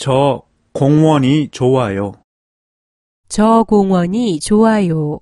저 공원이 좋아요. 저 공원이 좋아요.